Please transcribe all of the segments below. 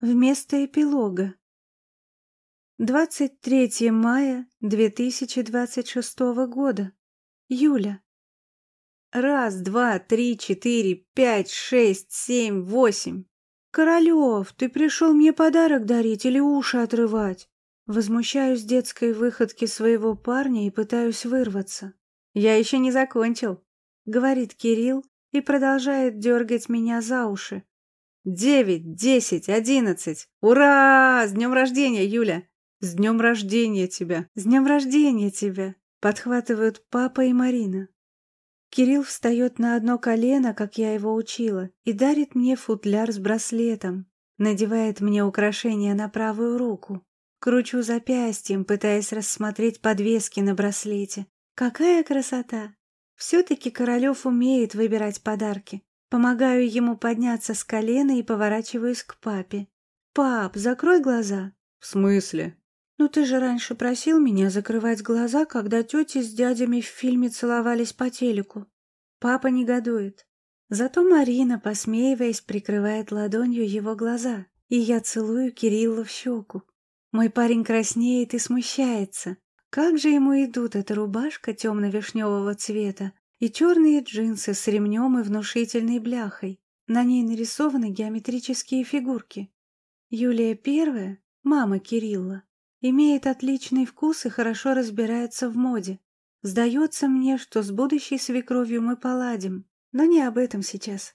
вместо эпилога. 23 мая 2026 года. Юля. Раз, два, три, четыре, пять, шесть, семь, восемь. Королев, ты пришел мне подарок дарить или уши отрывать? Возмущаюсь детской выходки своего парня и пытаюсь вырваться. Я еще не закончил, говорит Кирилл и продолжает дергать меня за уши. Девять, десять, одиннадцать. Ура! С днем рождения, Юля! С днем рождения тебя! С днем рождения тебя! Подхватывают папа и Марина. Кирилл встает на одно колено, как я его учила, и дарит мне футляр с браслетом. Надевает мне украшение на правую руку. Кручу запястьем, пытаясь рассмотреть подвески на браслете. Какая красота! Все-таки Королев умеет выбирать подарки. Помогаю ему подняться с колена и поворачиваюсь к папе. «Пап, закрой глаза». «В смысле?» «Ну ты же раньше просил меня закрывать глаза, когда тети с дядями в фильме целовались по телеку». Папа негодует. Зато Марина, посмеиваясь, прикрывает ладонью его глаза, и я целую Кирилла в щеку. Мой парень краснеет и смущается. Как же ему идут эта рубашка темно-вишневого цвета и черные джинсы с ремнем и внушительной бляхой. На ней нарисованы геометрические фигурки. Юлия первая, мама Кирилла, имеет отличный вкус и хорошо разбирается в моде. Сдается мне, что с будущей свекровью мы поладим, но не об этом сейчас.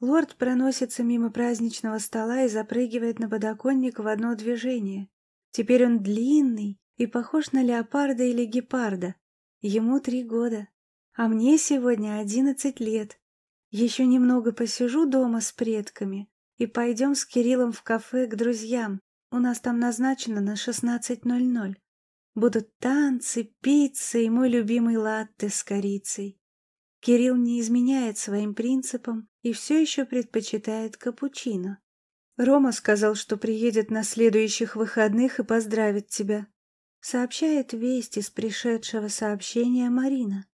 Лорд проносится мимо праздничного стола и запрыгивает на подоконник в одно движение. Теперь он длинный, и похож на леопарда или гепарда. Ему три года, а мне сегодня одиннадцать лет. Еще немного посижу дома с предками и пойдем с Кириллом в кафе к друзьям. У нас там назначено на шестнадцать ноль ноль. Будут танцы, пицца и мой любимый латте с корицей. Кирилл не изменяет своим принципам и все еще предпочитает капучино. Рома сказал, что приедет на следующих выходных и поздравит тебя сообщает весть из пришедшего сообщения Марина.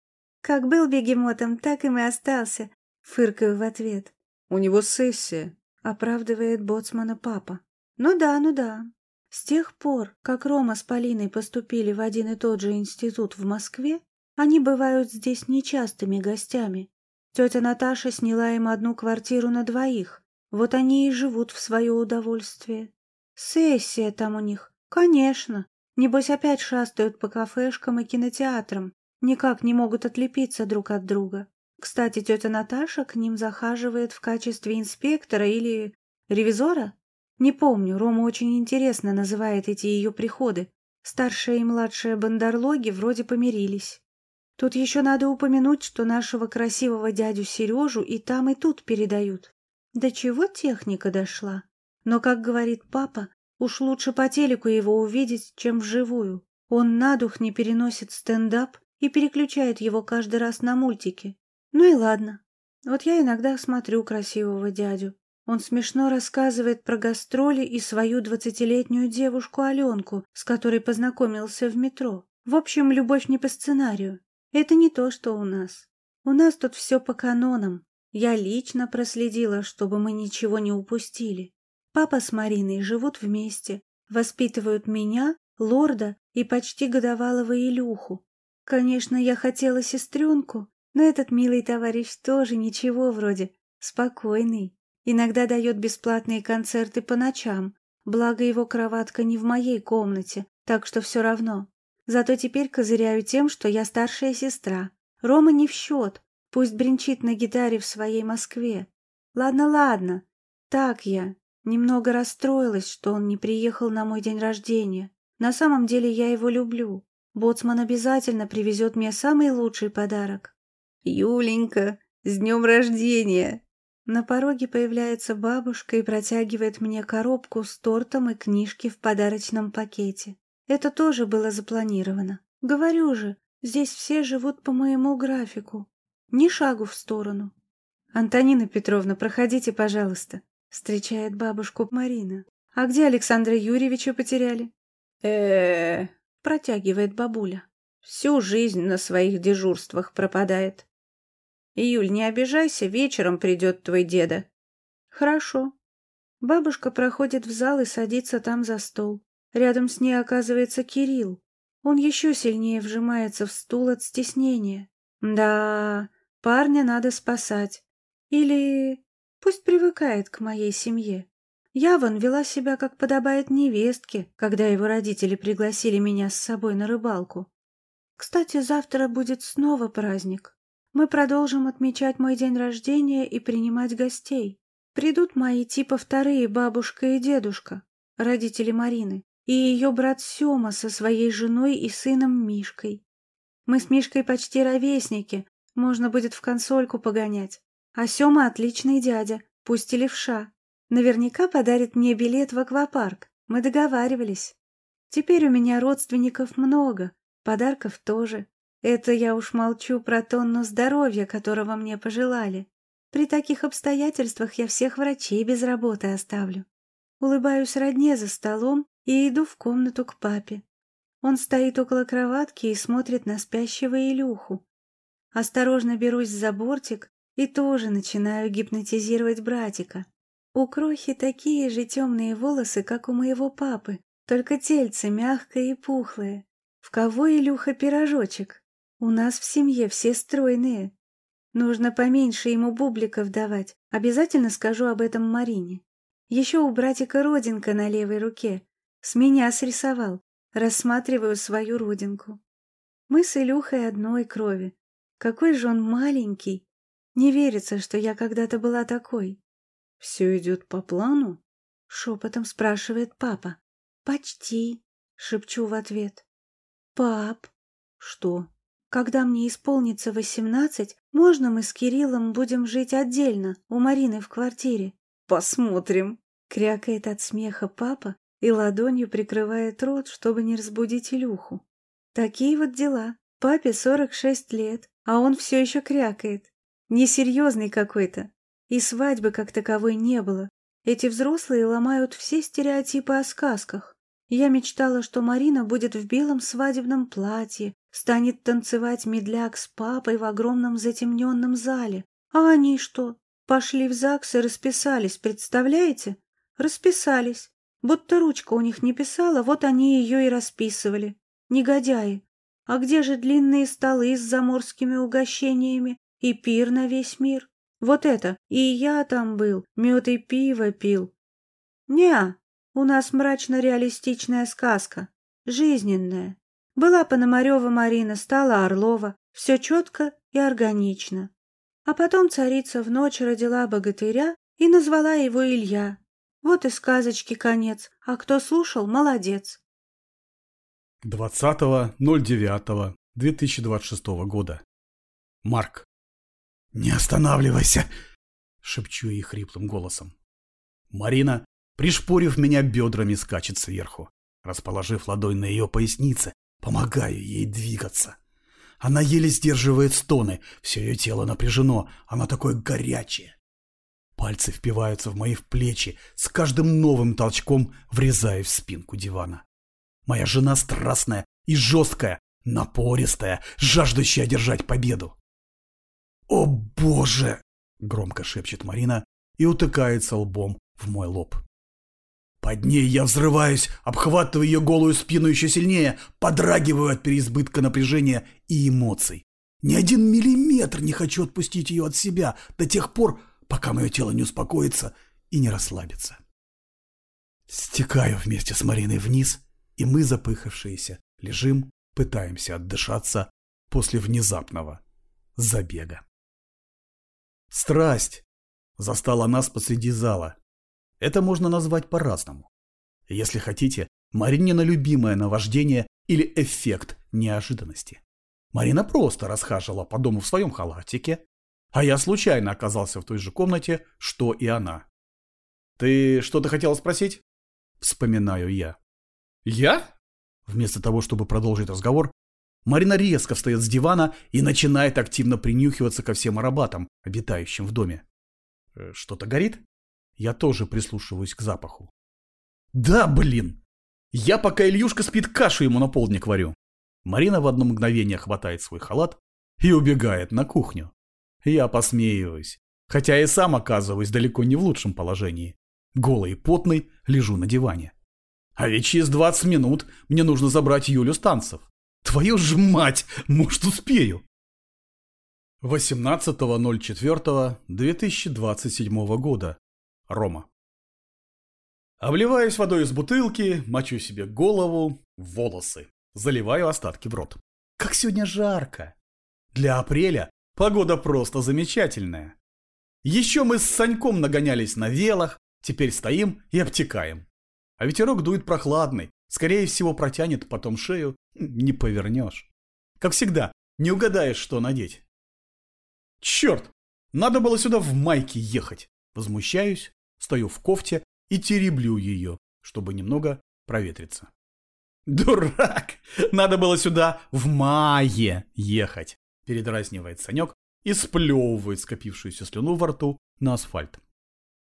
«Как был бегемотом, так им и остался», — фыркаю в ответ. «У него сессия», — оправдывает боцмана папа. «Ну да, ну да. С тех пор, как Рома с Полиной поступили в один и тот же институт в Москве, они бывают здесь нечастыми гостями. Тетя Наташа сняла им одну квартиру на двоих. Вот они и живут в свое удовольствие. Сессия там у них, конечно. Небось опять шастают по кафешкам и кинотеатрам, никак не могут отлепиться друг от друга. Кстати, тетя Наташа к ним захаживает в качестве инспектора или ревизора? Не помню, Рома очень интересно называет эти ее приходы. Старшая и младшая бандерлоги вроде помирились. Тут еще надо упомянуть, что нашего красивого дядю Сережу и там, и тут передают. До чего техника дошла? Но, как говорит папа, Уж лучше по телеку его увидеть, чем вживую. Он на дух не переносит стендап и переключает его каждый раз на мультики. Ну и ладно. Вот я иногда смотрю красивого дядю. Он смешно рассказывает про гастроли и свою двадцатилетнюю девушку Аленку, с которой познакомился в метро. В общем, любовь не по сценарию. Это не то, что у нас. У нас тут все по канонам. Я лично проследила, чтобы мы ничего не упустили. Папа с Мариной живут вместе, воспитывают меня, лорда и почти годовалого Илюху. Конечно, я хотела сестренку, но этот милый товарищ тоже ничего вроде, спокойный. Иногда дает бесплатные концерты по ночам, благо его кроватка не в моей комнате, так что все равно. Зато теперь козыряю тем, что я старшая сестра. Рома не в счет, пусть бренчит на гитаре в своей Москве. Ладно, ладно, так я, Немного расстроилась, что он не приехал на мой день рождения. На самом деле я его люблю. Боцман обязательно привезет мне самый лучший подарок. «Юленька, с днем рождения!» На пороге появляется бабушка и протягивает мне коробку с тортом и книжки в подарочном пакете. Это тоже было запланировано. Говорю же, здесь все живут по моему графику. Ни шагу в сторону. «Антонина Петровна, проходите, пожалуйста», Встречает бабушку Марина. А где Александра Юрьевича потеряли? э э Протягивает бабуля. Всю жизнь на своих дежурствах пропадает. Июль, не обижайся, вечером придет твой деда. Хорошо. Бабушка проходит в зал и садится там за стол. Рядом с ней оказывается Кирилл. Он еще сильнее вжимается в стул от стеснения. Да, парня надо спасать. Или пусть привыкает к моей семье. Я вон вела себя, как подобает невестке, когда его родители пригласили меня с собой на рыбалку. Кстати, завтра будет снова праздник. Мы продолжим отмечать мой день рождения и принимать гостей. Придут мои типа вторые бабушка и дедушка, родители Марины, и ее брат Сема со своей женой и сыном Мишкой. Мы с Мишкой почти ровесники, можно будет в консольку погонять. А Сема отличный дядя, пусть и левша. Наверняка подарит мне билет в аквапарк. Мы договаривались. Теперь у меня родственников много, подарков тоже. Это я уж молчу про тонну здоровья, которого мне пожелали. При таких обстоятельствах я всех врачей без работы оставлю. Улыбаюсь родне за столом и иду в комнату к папе. Он стоит около кроватки и смотрит на спящего Илюху. Осторожно берусь за бортик и тоже начинаю гипнотизировать братика. У Крохи такие же темные волосы, как у моего папы, только тельце мягкое и пухлое. В кого, Илюха, пирожочек? У нас в семье все стройные. Нужно поменьше ему бубликов давать. Обязательно скажу об этом Марине. Еще у братика родинка на левой руке. С меня срисовал. Рассматриваю свою родинку. Мы с Илюхой одной крови. Какой же он маленький. Не верится, что я когда-то была такой. «Все идет по плану?» — шепотом спрашивает папа. «Почти», — шепчу в ответ. «Пап». «Что?» «Когда мне исполнится восемнадцать, можно мы с Кириллом будем жить отдельно, у Марины в квартире?» «Посмотрим», — крякает от смеха папа и ладонью прикрывает рот, чтобы не разбудить Илюху. Такие вот дела. Папе сорок шесть лет, а он все еще крякает. Несерьезный какой-то. И свадьбы как таковой не было. Эти взрослые ломают все стереотипы о сказках. Я мечтала, что Марина будет в белом свадебном платье, станет танцевать медляк с папой в огромном затемненном зале. А они что? Пошли в ЗАГС и расписались, представляете? Расписались. Будто ручка у них не писала, вот они ее и расписывали. Негодяи. А где же длинные столы с заморскими угощениями и пир на весь мир? Вот это, и я там был, мед и пиво пил. Неа, у нас мрачно-реалистичная сказка, жизненная. Была Пономарева Марина, стала Орлова, все четко и органично. А потом царица в ночь родила богатыря и назвала его Илья. Вот и сказочки конец, а кто слушал, молодец. 20.09.2026 года. Марк. «Не останавливайся!» — шепчу ей хриплым голосом. Марина, пришпорив меня бедрами, скачет сверху, расположив ладонь на ее пояснице, помогаю ей двигаться. Она еле сдерживает стоны, все ее тело напряжено, она такое горячее. Пальцы впиваются в мои плечи, с каждым новым толчком врезая в спинку дивана. Моя жена страстная и жесткая, напористая, жаждущая одержать победу. «О боже!» — громко шепчет Марина и утыкается лбом в мой лоб. Под ней я взрываюсь, обхватываю ее голую спину еще сильнее, подрагиваю от переизбытка напряжения и эмоций. Ни один миллиметр не хочу отпустить ее от себя до тех пор, пока мое тело не успокоится и не расслабится. Стекаю вместе с Мариной вниз, и мы, запыхавшиеся, лежим, пытаемся отдышаться после внезапного забега. Страсть застала нас посреди зала. Это можно назвать по-разному. Если хотите, Маринина любимое наваждение или эффект неожиданности. Марина просто расхаживала по дому в своем халатике, а я случайно оказался в той же комнате, что и она. «Ты что-то хотела спросить?» Вспоминаю я. «Я?» Вместо того, чтобы продолжить разговор, Марина резко встает с дивана и начинает активно принюхиваться ко всем ароматам, обитающим в доме. «Э, «Что-то горит?» Я тоже прислушиваюсь к запаху. «Да, блин! Я пока Ильюшка спит, кашу ему на полдник варю». Марина в одно мгновение хватает свой халат и убегает на кухню. Я посмеиваюсь, хотя и сам оказываюсь далеко не в лучшем положении. Голый и потный лежу на диване. А ведь через 20 минут мне нужно забрать Юлю с танцев. Твою ж мать, может успею. 18.04.2027 года. Рома. Обливаюсь водой из бутылки, мочу себе голову, волосы. Заливаю остатки в рот. Как сегодня жарко. Для апреля погода просто замечательная. Еще мы с Саньком нагонялись на велах, теперь стоим и обтекаем. А ветерок дует прохладный, скорее всего протянет потом шею, не повернешь. Как всегда, не угадаешь, что надеть. Черт, надо было сюда в майке ехать. Возмущаюсь, стою в кофте и тереблю ее, чтобы немного проветриться. «Дурак! Надо было сюда в мае ехать!» Передразнивает Санек и сплевывает скопившуюся слюну во рту на асфальт.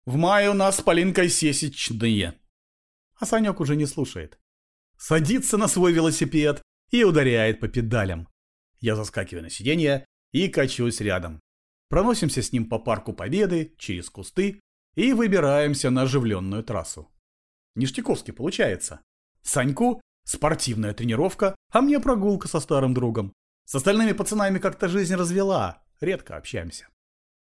«В мае у нас с Полинкой сесечные!» А Санек уже не слушает. Садится на свой велосипед и ударяет по педалям. Я заскакиваю на сиденье и качусь рядом. Проносимся с ним по парку Победы, через кусты и выбираемся на оживленную трассу. Ништяковски получается. Саньку Спортивная тренировка, а мне прогулка со старым другом. С остальными пацанами как-то жизнь развела, редко общаемся.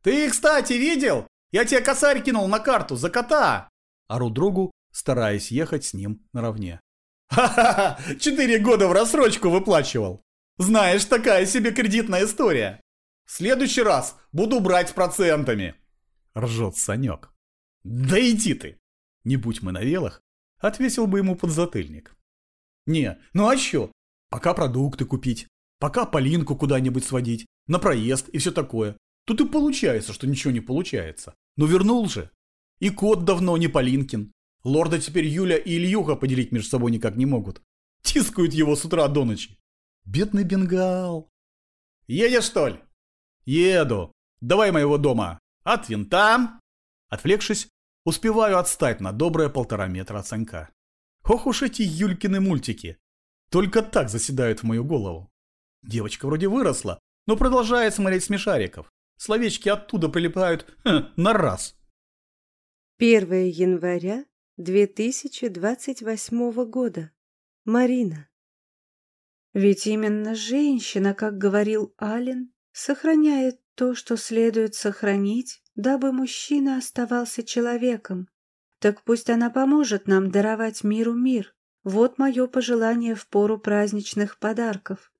«Ты, кстати, видел? Я тебе косарь кинул на карту за кота!» Ору другу, стараясь ехать с ним наравне. «Ха-ха-ха! Четыре года в рассрочку выплачивал! Знаешь, такая себе кредитная история! В следующий раз буду брать процентами!» Ржет Санек. «Да иди ты!» Не будь мы на велах, отвесил бы ему подзатыльник. Не, ну а чё? Пока продукты купить, пока Полинку куда-нибудь сводить, на проезд и все такое. Тут и получается, что ничего не получается. Но вернул же. И кот давно не Полинкин. Лорда теперь Юля и Ильюха поделить между собой никак не могут. Тискают его с утра до ночи. Бедный бенгал. Едешь, что ли? Еду. Давай моего дома. От винта. Отвлекшись, успеваю отстать на добрые полтора метра от Санька. Ох уж эти Юлькины мультики. Только так заседают в мою голову. Девочка вроде выросла, но продолжает смотреть смешариков. Словечки оттуда прилипают ха, на раз. 1 января 2028 года. Марина. Ведь именно женщина, как говорил Ален, сохраняет то, что следует сохранить, дабы мужчина оставался человеком, так пусть она поможет нам даровать миру мир. Вот мое пожелание в пору праздничных подарков.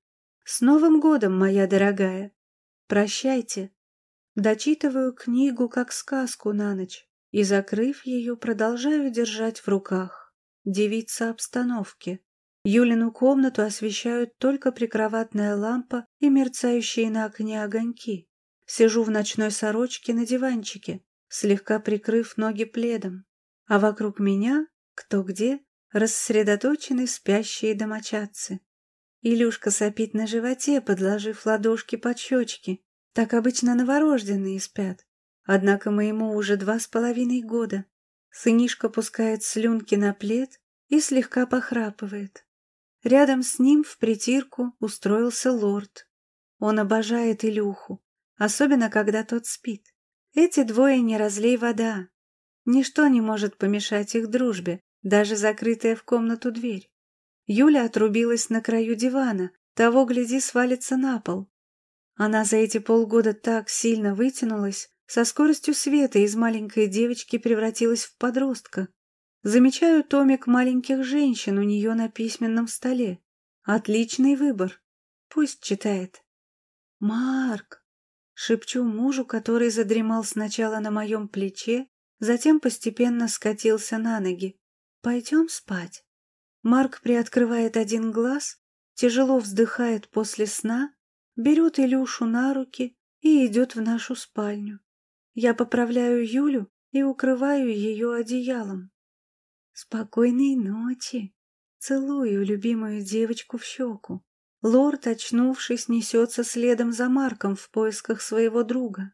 С Новым годом, моя дорогая! Прощайте. Дочитываю книгу как сказку на ночь и, закрыв ее, продолжаю держать в руках. Девица обстановки. Юлину комнату освещают только прикроватная лампа и мерцающие на окне огоньки. Сижу в ночной сорочке на диванчике, слегка прикрыв ноги пледом а вокруг меня, кто где, рассредоточены спящие домочадцы. Илюшка сопит на животе, подложив ладошки под щечки. Так обычно новорожденные спят. Однако моему уже два с половиной года. Сынишка пускает слюнки на плед и слегка похрапывает. Рядом с ним в притирку устроился лорд. Он обожает Илюху, особенно когда тот спит. Эти двое не разлей вода, Ничто не может помешать их дружбе, даже закрытая в комнату дверь. Юля отрубилась на краю дивана, того, гляди, свалится на пол. Она за эти полгода так сильно вытянулась, со скоростью света из маленькой девочки превратилась в подростка. Замечаю томик маленьких женщин у нее на письменном столе. Отличный выбор. Пусть читает. «Марк!» — шепчу мужу, который задремал сначала на моем плече, затем постепенно скатился на ноги. «Пойдем спать». Марк приоткрывает один глаз, тяжело вздыхает после сна, берет Илюшу на руки и идет в нашу спальню. Я поправляю Юлю и укрываю ее одеялом. «Спокойной ночи!» Целую любимую девочку в щеку. Лорд, очнувшись, несется следом за Марком в поисках своего друга.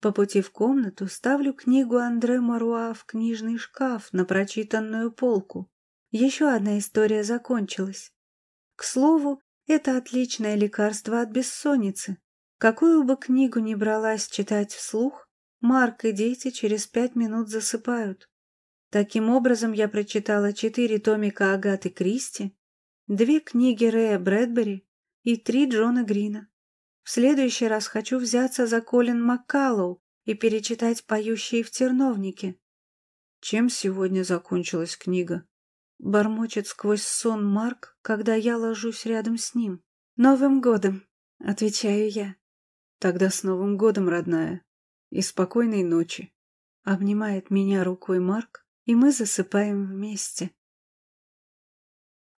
По пути в комнату ставлю книгу Андре Маруа в книжный шкаф на прочитанную полку. Еще одна история закончилась. К слову, это отличное лекарство от бессонницы. Какую бы книгу ни бралась читать вслух, Марк и дети через пять минут засыпают. Таким образом, я прочитала четыре томика Агаты Кристи, две книги Рэя Брэдбери и три Джона Грина. В следующий раз хочу взяться за Колин Маккаллоу и перечитать «Поющие в терновнике». Чем сегодня закончилась книга? Бормочет сквозь сон Марк, когда я ложусь рядом с ним. «Новым годом!» — отвечаю я. «Тогда с Новым годом, родная, и спокойной ночи!» Обнимает меня рукой Марк, и мы засыпаем вместе.